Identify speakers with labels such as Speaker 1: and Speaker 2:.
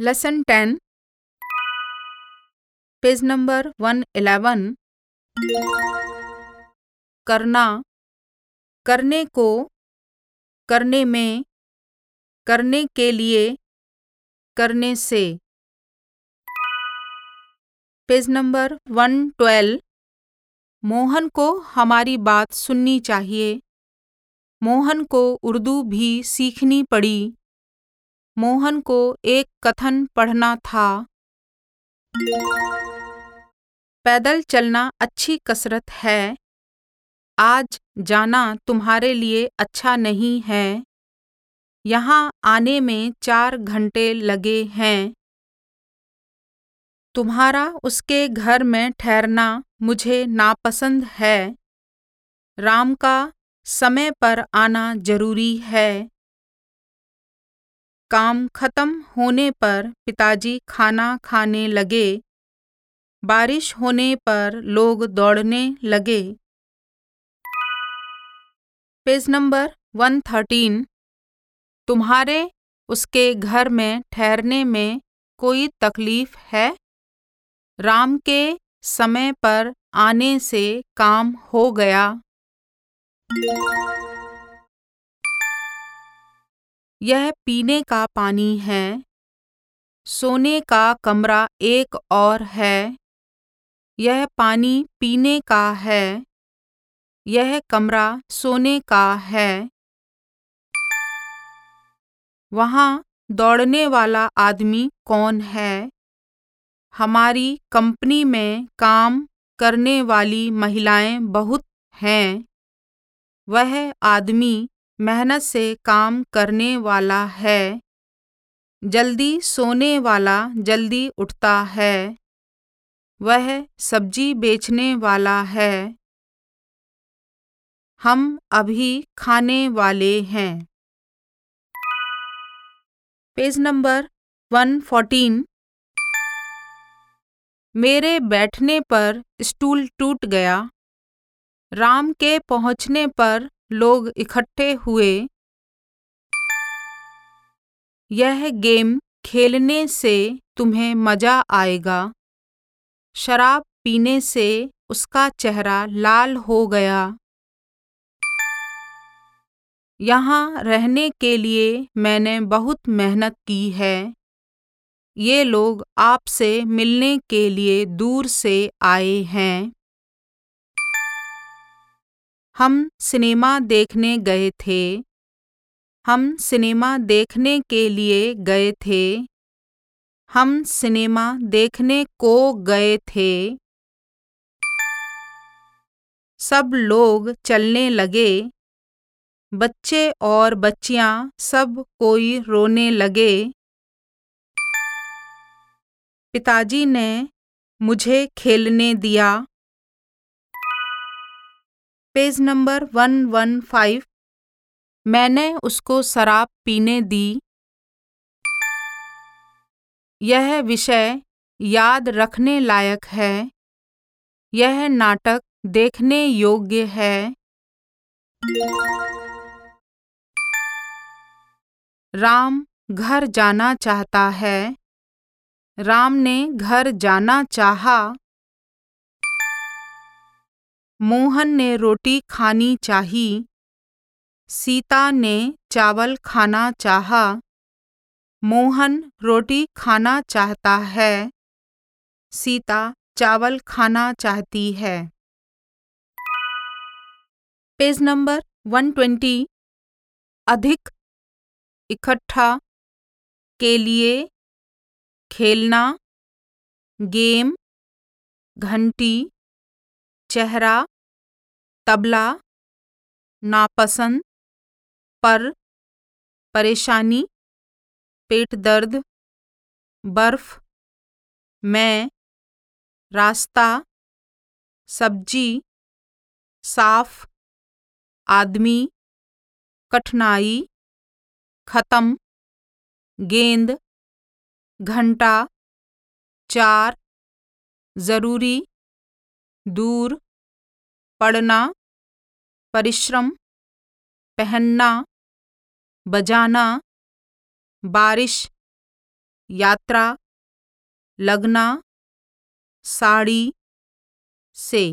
Speaker 1: Lesson ten page number one eleven करना, करने को, करने में, करने के लिए, करने से. Page number one twelve Mohan को हमारी बात सुननी चाहिए। मोहन को उर्दू भी सीखनी पड़ी। मोहन को एक कथन पढ़ना था। पैदल चलना अच्छी कसरत है। आज जाना तुम्हारे लिए अच्छा नहीं है। यहाँ आने में चार घंटे लगे हैं। तुम्हारा उसके घर में ठहरना मुझे नापसंद है। राम का, समय पर आना ज़रूरी है। काम खत्म होने पर पिताजी खाना खाने लगे। बारिश होने पर लोग दौड़ने लगे। Page number one thirteen. तुम्हारे उसके घर में ठहरने में कोई तकलीफ़ है? राम के समय पर आने से काम हो गया। यह पीने का पानी है। सोने का कमरा एक और है। यह पानी पीने का है। यह कमरा सोने का है। वहाँ दौड़ने वाला आदमी कौन है? हमारी कंपनी में काम करने वाली महिलाएँ बहुत हैं। वह आदमी मेहनत से काम करने वाला है। जल्दी सोने वाला जल्दी उठता है। वह सब्ज़ी बेचने वाला है। हम अभी खाने वाले हैं। पेज नंबर वन फोर्टीन मेरे बैठने पर स्टूल टूट गया। राम के पहुँचने पर लोग इकट्ठे हुए। यह गेम खेलने से तुम्हें मज़ा आएगा। शराब पीने से उसका चेहरा लाल हो गया। यहाँ रहने के लिए मैंने बहुत मेहनत की है। ये लोग आपसे मिलने के लिए दूर से आए हैं। हम सिनेमा देखने गए थे। हम सिनेमा देखने के लिए गए थे। हम सिनेमा देखने को गए थे। सब लोग चलने लगे। बच्चे और बच्चियाँ सब कोई रोने लगे। पिताजी ने मुझे खेलने दिया। Page number one one five. मैंने उसको शराब पीने दी। यह विषय याद रखने लायक है। यह नाटक देखने योग्य है। राम घर जाना चाहता है। राम ने घर जाना चाहा। मोहन ने रोटी खानी चाही। सीता ने चावल खाना चाहा। मोहन रोटी खाना चाहता है। सीता चावल खाना चाहती है। पेज नंबर 120 अधिक इकट्ठा के लिए खेलना, गेम, घंटी, चेहरा, तबला, नापसंद, पर, परेशानी, पेट दर्द, बर्फ़, मैं, रास्ता, सब्ज़ी, साफ़, आदमी, कठिनाई, खत्म, गेंद घंटा चार ज़रूरी दूर पढ़ना परिश्रम पहनना बजाना बारिश यात्रा लगना साड़ी से।